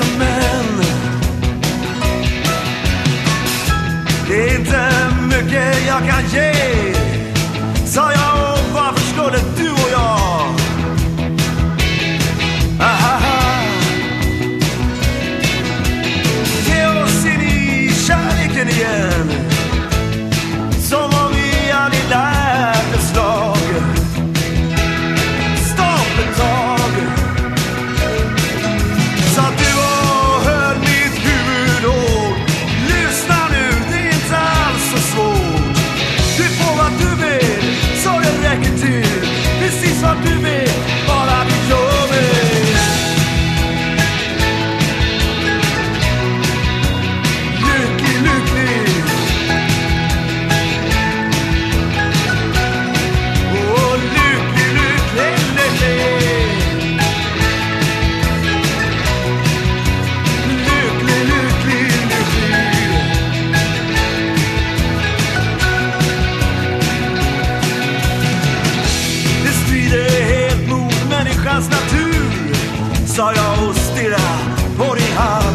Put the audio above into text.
som. Det är inte mycket jag kan ge huvud så det räcker till. Precis vad du vill. människans natur, sa jag och stirra på din hand.